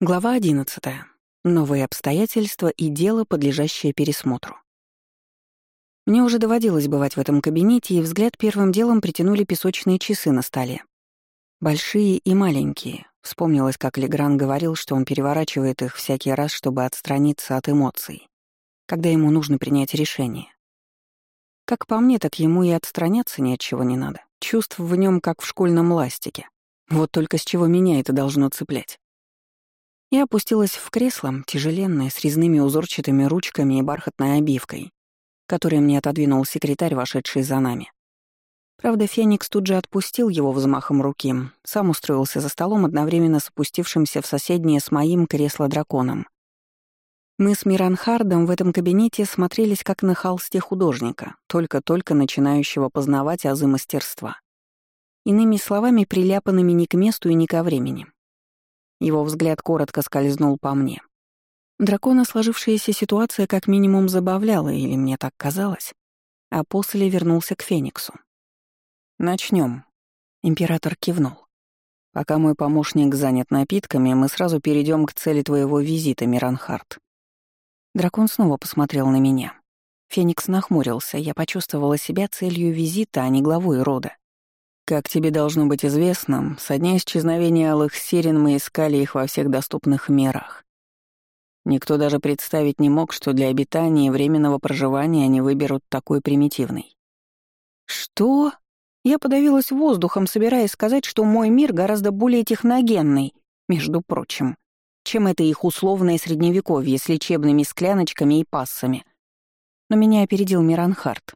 Глава 11. Новые обстоятельства и дело, подлежащее пересмотру. Мне уже доводилось бывать в этом кабинете, и взгляд первым делом притянули песочные часы на столе. Большие и маленькие. Вспомнилось, как Легран говорил, что он переворачивает их всякий раз, чтобы отстраниться от эмоций, когда ему нужно принять решение. Как по мне, так ему и отстраняться ни от чего не надо. Чувств в нем, как в школьном ластике. Вот только с чего меня это должно цеплять. Я опустилась в кресло, тяжеленное, с резными узорчатыми ручками и бархатной обивкой, которую мне отодвинул секретарь, вошедший за нами. Правда, Феникс тут же отпустил его взмахом руки, сам устроился за столом, одновременно с опустившимся в соседнее с моим кресло драконом. Мы с Миранхардом в этом кабинете смотрелись как на холсте художника, только-только начинающего познавать азы мастерства. Иными словами, приляпанными не к месту и не ко времени, его взгляд коротко скользнул по мне. Дракона сложившаяся ситуация как минимум забавляла, или мне так казалось, а после вернулся к Фениксу. Начнем. Император кивнул. Пока мой помощник занят напитками, мы сразу перейдем к цели твоего визита, Миранхард. Дракон снова посмотрел на меня. Феникс нахмурился, я почувствовала себя целью визита, а не главой рода. Как тебе должно быть известно, со дня исчезновения алых сирен мы искали их во всех доступных мерах. Никто даже представить не мог, что для обитания и временного проживания они выберут такой примитивный. Что? Я подавилась воздухом, собираясь сказать, что мой мир гораздо более техногенный, между прочим, чем это их условное средневековье с лечебными скляночками и пассами. Но меня опередил Миранхард.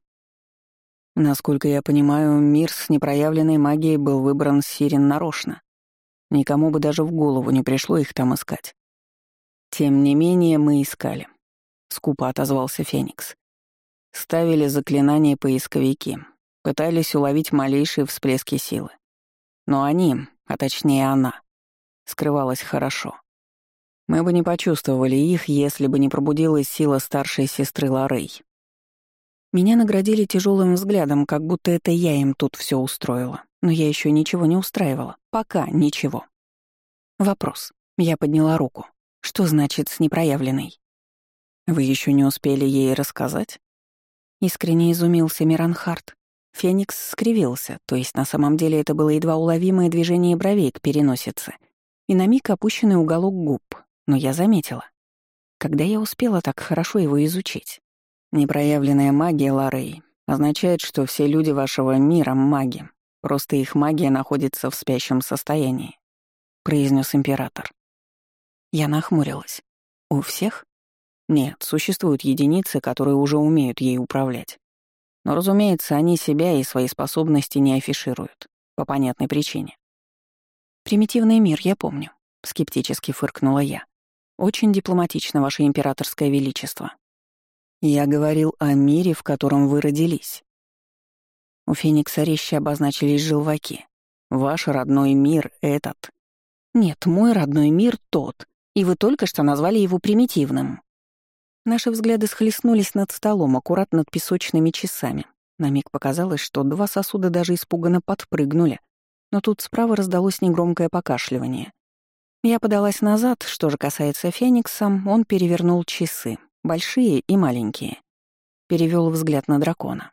Насколько я понимаю, мир с непроявленной магией был выбран Сирен нарочно. Никому бы даже в голову не пришло их там искать. Тем не менее, мы искали. Скупо отозвался Феникс. Ставили заклинания поисковики, пытались уловить малейшие всплески силы. Но они, а точнее она, скрывалась хорошо. Мы бы не почувствовали их, если бы не пробудилась сила старшей сестры Лорей. Меня наградили тяжелым взглядом, как будто это я им тут все устроила. Но я еще ничего не устраивала. Пока ничего. Вопрос. Я подняла руку. Что значит «с непроявленной»? Вы еще не успели ей рассказать? Искренне изумился Миранхарт. Феникс скривился, то есть на самом деле это было едва уловимое движение бровей к переносице и на миг опущенный уголок губ, но я заметила. Когда я успела так хорошо его изучить? Непроявленная магия Ларей означает, что все люди вашего мира — маги, просто их магия находится в спящем состоянии», — произнес император. Я нахмурилась. «У всех?» «Нет, существуют единицы, которые уже умеют ей управлять. Но, разумеется, они себя и свои способности не афишируют, по понятной причине. «Примитивный мир, я помню», — скептически фыркнула я. «Очень дипломатично, Ваше Императорское Величество. Я говорил о мире, в котором вы родились. У Феникса резче обозначились желваки. Ваш родной мир этот. Нет, мой родной мир тот, и вы только что назвали его примитивным. Наши взгляды схлестнулись над столом, аккурат над песочными часами. На миг показалось, что два сосуда даже испуганно подпрыгнули, но тут справа раздалось негромкое покашливание. Я подалась назад, что же касается Феникса, он перевернул часы, большие и маленькие. Перевел взгляд на дракона.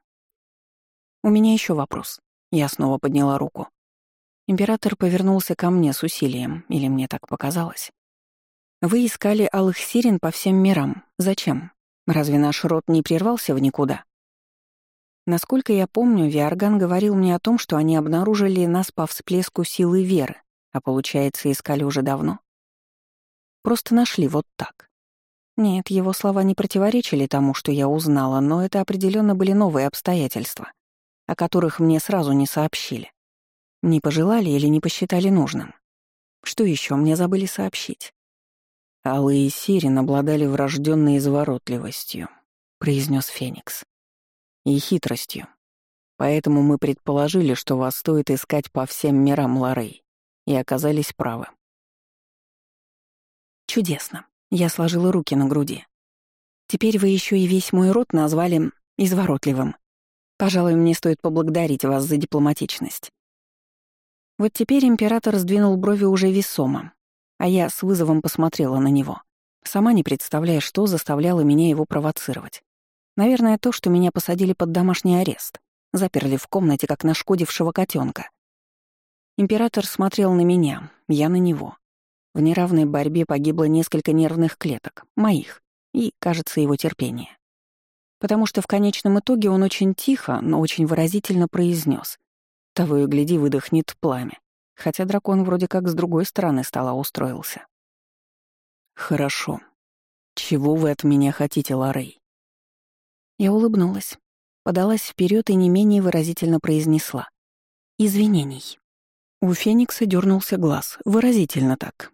«У меня еще вопрос». Я снова подняла руку. Император повернулся ко мне с усилием, или мне так показалось. «Вы искали алых сирен по всем мирам. Зачем? Разве наш род не прервался в никуда?» Насколько я помню, Виарган говорил мне о том, что они обнаружили нас по всплеску силы веры, а получается, искали уже давно. Просто нашли вот так. Нет, его слова не противоречили тому, что я узнала, но это определенно были новые обстоятельства, о которых мне сразу не сообщили. Не пожелали или не посчитали нужным. Что еще мне забыли сообщить? Аллы и Сирин обладали врожденной изворотливостью, произнес Феникс. И хитростью. Поэтому мы предположили, что вас стоит искать по всем мирам Лорей, и оказались правы. Чудесно. Я сложила руки на груди. Теперь вы еще и весь мой род назвали изворотливым. Пожалуй, мне стоит поблагодарить вас за дипломатичность. Вот теперь император сдвинул брови уже весомо. а я с вызовом посмотрела на него, сама не представляя, что заставляло меня его провоцировать. Наверное, то, что меня посадили под домашний арест, заперли в комнате, как нашкодившего котенка. Император смотрел на меня, я на него. В неравной борьбе погибло несколько нервных клеток, моих, и, кажется, его терпение. Потому что в конечном итоге он очень тихо, но очень выразительно произнес: Того и гляди, выдохнет пламя. Хотя дракон вроде как с другой стороны стола устроился. «Хорошо. Чего вы от меня хотите, Ларей?» Я улыбнулась, подалась вперед и не менее выразительно произнесла. «Извинений». У Феникса дернулся глаз, выразительно так.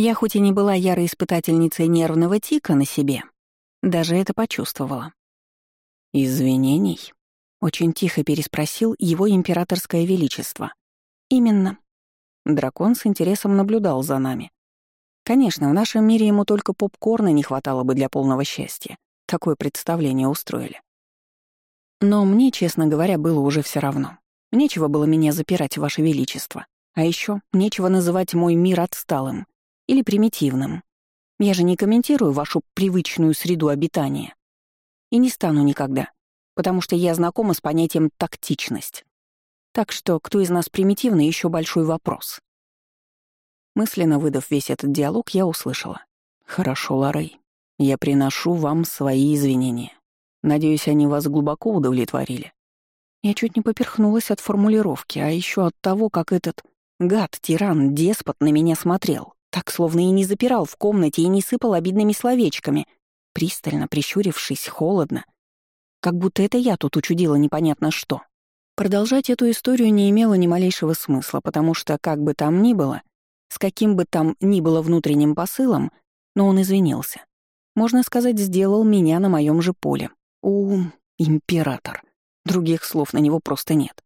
Я хоть и не была ярой испытательницей нервного тика на себе, даже это почувствовала. «Извинений?» — очень тихо переспросил его императорское величество. «Именно». Дракон с интересом наблюдал за нами. Конечно, в нашем мире ему только попкорна не хватало бы для полного счастья. Такое представление устроили. Но мне, честно говоря, было уже все равно. Нечего было меня запирать, Ваше Величество. А еще нечего называть мой мир отсталым или примитивным. Я же не комментирую вашу привычную среду обитания. И не стану никогда, потому что я знакома с понятием «тактичность». Так что кто из нас примитивный — еще большой вопрос. Мысленно выдав весь этот диалог, я услышала. «Хорошо, Ларей, я приношу вам свои извинения. Надеюсь, они вас глубоко удовлетворили». Я чуть не поперхнулась от формулировки, а еще от того, как этот гад, тиран, деспот на меня смотрел, так словно и не запирал в комнате и не сыпал обидными словечками, пристально прищурившись, холодно, как будто это я тут учудила непонятно что. Продолжать эту историю не имело ни малейшего смысла, потому что, как бы там ни было, с каким бы там ни было внутренним посылом, но он извинился. Можно сказать, сделал меня на моем же поле. У, император. Других слов на него просто нет.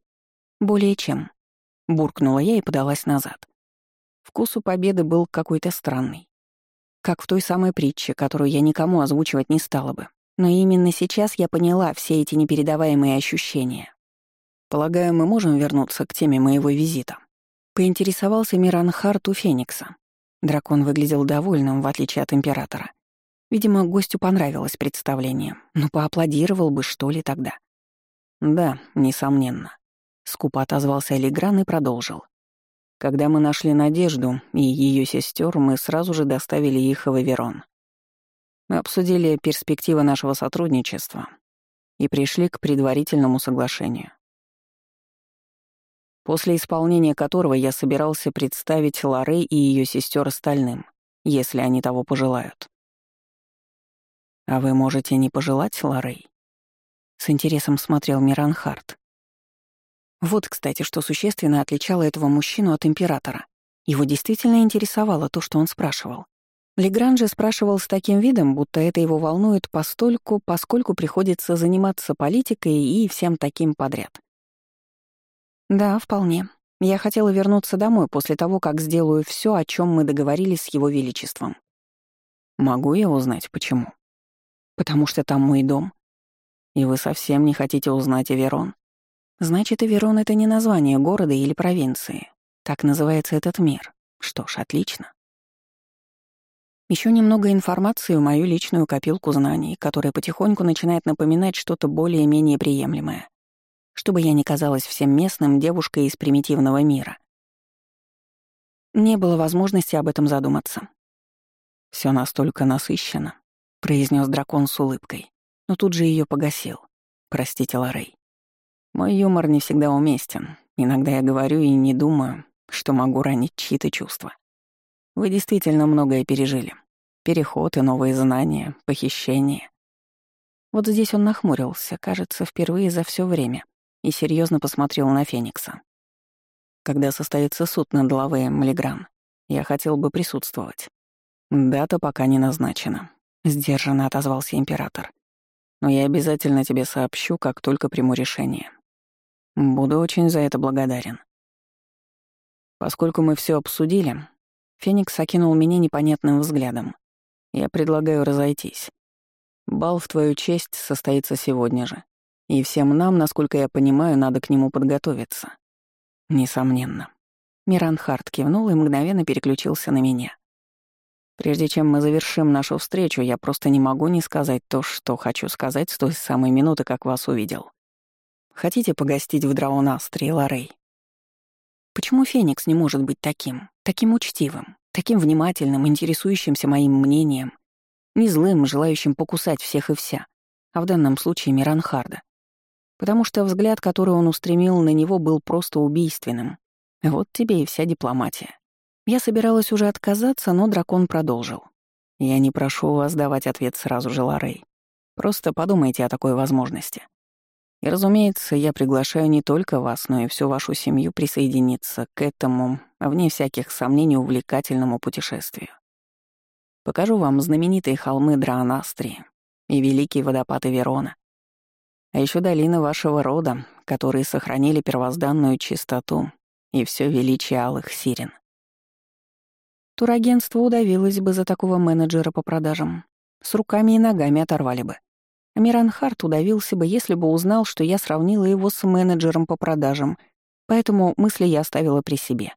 Более чем. Буркнула я и подалась назад. Вкус у победы был какой-то странный. Как в той самой притче, которую я никому озвучивать не стала бы. Но именно сейчас я поняла все эти непередаваемые ощущения. Полагаю, мы можем вернуться к теме моего визита. Поинтересовался Миранхарт у Феникса. Дракон выглядел довольным, в отличие от Императора. Видимо, гостю понравилось представление. Ну, поаплодировал бы, что ли, тогда. «Да, несомненно», — скупо отозвался Элигран и продолжил. «Когда мы нашли Надежду и ее сестер, мы сразу же доставили их в Эверон. Мы обсудили перспективы нашего сотрудничества и пришли к предварительному соглашению после исполнения которого я собирался представить Лорей и ее сестер остальным, если они того пожелают. «А вы можете не пожелать, Лорей?» С интересом смотрел Миранхарт. Вот, кстати, что существенно отличало этого мужчину от императора. Его действительно интересовало то, что он спрашивал. Легран же спрашивал с таким видом, будто это его волнует постольку, поскольку приходится заниматься политикой и всем таким подряд. «Да, вполне. Я хотела вернуться домой после того, как сделаю все, о чем мы договорились с Его Величеством». «Могу я узнать, почему?» «Потому что там мой дом». «И вы совсем не хотите узнать Эверон?» «Значит, Эверон — это не название города или провинции. Так называется этот мир. Что ж, отлично». Еще немного информации в мою личную копилку знаний, которая потихоньку начинает напоминать что-то более-менее приемлемое чтобы я не казалась всем местным девушкой из примитивного мира. Не было возможности об этом задуматься. Все настолько насыщенно», — произнес дракон с улыбкой, но тут же ее погасил. «Простите, Лорей. Мой юмор не всегда уместен. Иногда я говорю и не думаю, что могу ранить чьи-то чувства. Вы действительно многое пережили. Переход и новые знания, похищение. Вот здесь он нахмурился, кажется, впервые за все время и серьезно посмотрел на Феникса. «Когда состоится суд над Лавеем Легран, я хотел бы присутствовать. Дата пока не назначена», — сдержанно отозвался император. «Но я обязательно тебе сообщу, как только приму решение. Буду очень за это благодарен». Поскольку мы все обсудили, Феникс окинул меня непонятным взглядом. Я предлагаю разойтись. Бал в твою честь состоится сегодня же. И всем нам, насколько я понимаю, надо к нему подготовиться. Несомненно. Миранхард кивнул и мгновенно переключился на меня. Прежде чем мы завершим нашу встречу, я просто не могу не сказать то, что хочу сказать с той самой минуты, как вас увидел. Хотите погостить в Драунастре, Лорей? Почему Феникс не может быть таким, таким учтивым, таким внимательным, интересующимся моим мнением, не злым, желающим покусать всех и вся, а в данном случае Миранхарда? Потому что взгляд, который он устремил на него, был просто убийственным. Вот тебе и вся дипломатия. Я собиралась уже отказаться, но дракон продолжил. «Я не прошу вас давать ответ сразу же, Лорей. Просто подумайте о такой возможности. И, разумеется, я приглашаю не только вас, но и всю вашу семью присоединиться к этому, вне всяких сомнений, увлекательному путешествию. Покажу вам знаменитые холмы Драанастрии и великие водопады Верона, а еще долины вашего рода, которые сохранили первозданную чистоту и все величие алых сирен. Турагентство удавилось бы за такого менеджера по продажам. С руками и ногами оторвали бы. Амиран Харт удавился бы, если бы узнал, что я сравнила его с менеджером по продажам, поэтому мысли я оставила при себе.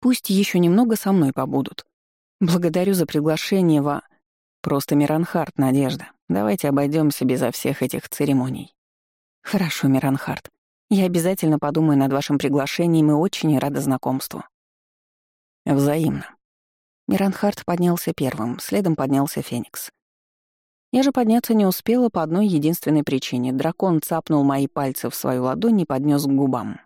Пусть еще немного со мной побудут. Благодарю за приглашение во... Просто Миранхарт, Надежда. Давайте обойдемся безо всех этих церемоний. Хорошо, Миранхарт. Я обязательно подумаю над вашим приглашением и очень рада знакомству. Взаимно. Миранхарт поднялся первым, следом поднялся Феникс. Я же подняться не успела по одной единственной причине. Дракон цапнул мои пальцы в свою ладонь и поднес к губам.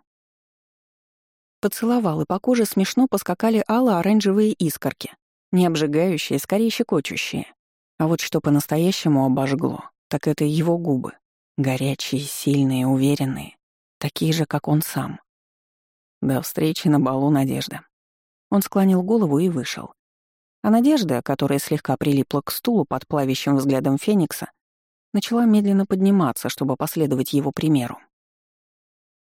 Поцеловал, и по коже смешно поскакали ало-оранжевые искорки. Не обжигающие, скорее щекочущие. А вот что по-настоящему обожгло, так это его губы. Горячие, сильные, уверенные. Такие же, как он сам. До встречи на балу Надежда. Он склонил голову и вышел. А Надежда, которая слегка прилипла к стулу под плавящим взглядом Феникса, начала медленно подниматься, чтобы последовать его примеру.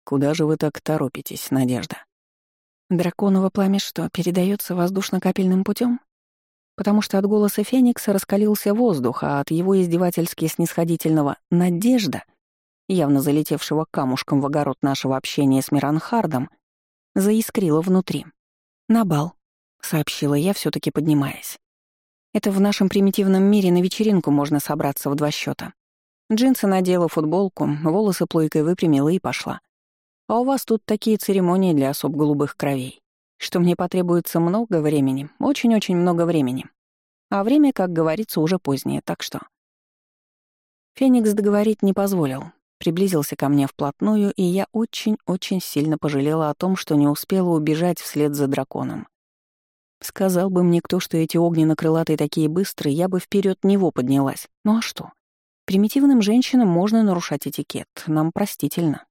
«Куда же вы так торопитесь, Надежда?» «Драконово пламя что, передается воздушно-капельным путем? Потому что от голоса Феникса раскалился воздух, а от его издевательски снисходительного «надежда», явно залетевшего камушком в огород нашего общения с Миранхардом, заискрило внутри. «На бал», — сообщила я, все таки поднимаясь. «Это в нашем примитивном мире на вечеринку можно собраться в два счета. Джинсы надела, футболку, волосы плойкой выпрямила и пошла. А у вас тут такие церемонии для особ голубых кровей, что мне потребуется много времени, очень-очень много времени. А время, как говорится, уже позднее, так что...» Феникс договорить не позволил, приблизился ко мне вплотную, и я очень-очень сильно пожалела о том, что не успела убежать вслед за драконом. Сказал бы мне кто, что эти огненно-крылатые такие быстрые, я бы вперед него поднялась. Ну а что? Примитивным женщинам можно нарушать этикет, нам простительно.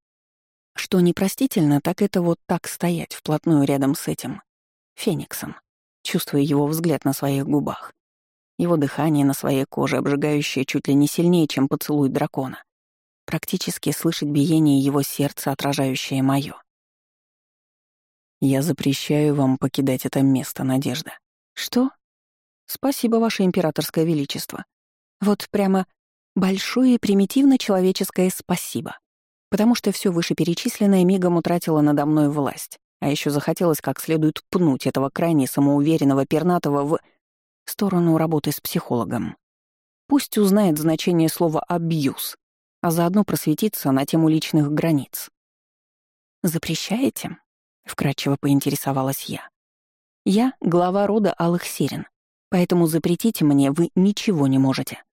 Что непростительно, так это вот так стоять вплотную рядом с этим Фениксом, чувствуя его взгляд на своих губах, его дыхание на своей коже, обжигающее чуть ли не сильнее, чем поцелуй дракона, практически слышать биение его сердца, отражающее моё. Я запрещаю вам покидать это место, Надежда. Что? Спасибо, Ваше Императорское Величество. Вот прямо большое примитивно-человеческое спасибо. Потому что все вышеперечисленное мигом утратило надо мной власть. А еще захотелось как следует пнуть этого крайне самоуверенного пернатого в сторону работы с психологом. Пусть узнает значение слова «абьюз», а заодно просветиться на тему личных границ. «Запрещаете?» — вкратчиво поинтересовалась я. «Я — глава рода Алых Сирен, поэтому запретить мне вы ничего не можете».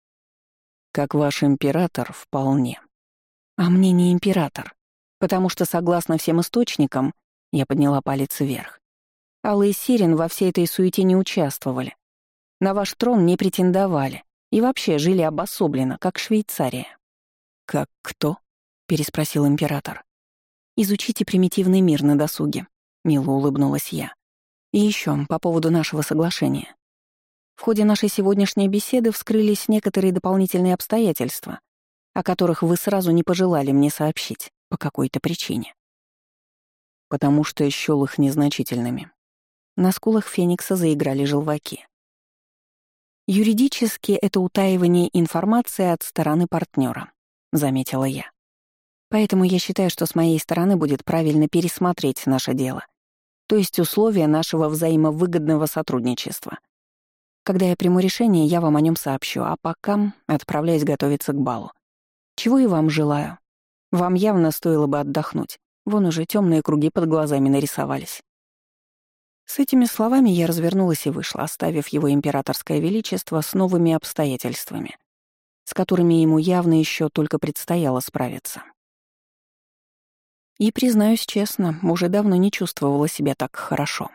«Как ваш император, вполне». «А мне не император, потому что, согласно всем источникам, я подняла палец вверх, Алые Сирен во всей этой суете не участвовали, на ваш трон не претендовали и вообще жили обособленно, как Швейцария». «Как кто?» — переспросил император. Изучите примитивный мир на досуге», — мило улыбнулась я. «И еще по поводу нашего соглашения. В ходе нашей сегодняшней беседы вскрылись некоторые дополнительные обстоятельства, о которых вы сразу не пожелали мне сообщить по какой-то причине. Потому что счёл их незначительными. На скулах Феникса заиграли желваки. Юридически это утаивание информации от стороны партнера, заметила я. Поэтому я считаю, что с моей стороны будет правильно пересмотреть наше дело, то есть условия нашего взаимовыгодного сотрудничества. Когда я приму решение, я вам о нем сообщу, а пока отправляюсь готовиться к балу. Чего и вам желаю. Вам явно стоило бы отдохнуть. Вон уже темные круги под глазами нарисовались. С этими словами я развернулась и вышла, оставив его императорское величество с новыми обстоятельствами, с которыми ему явно еще только предстояло справиться. И, признаюсь честно, уже давно не чувствовала себя так хорошо.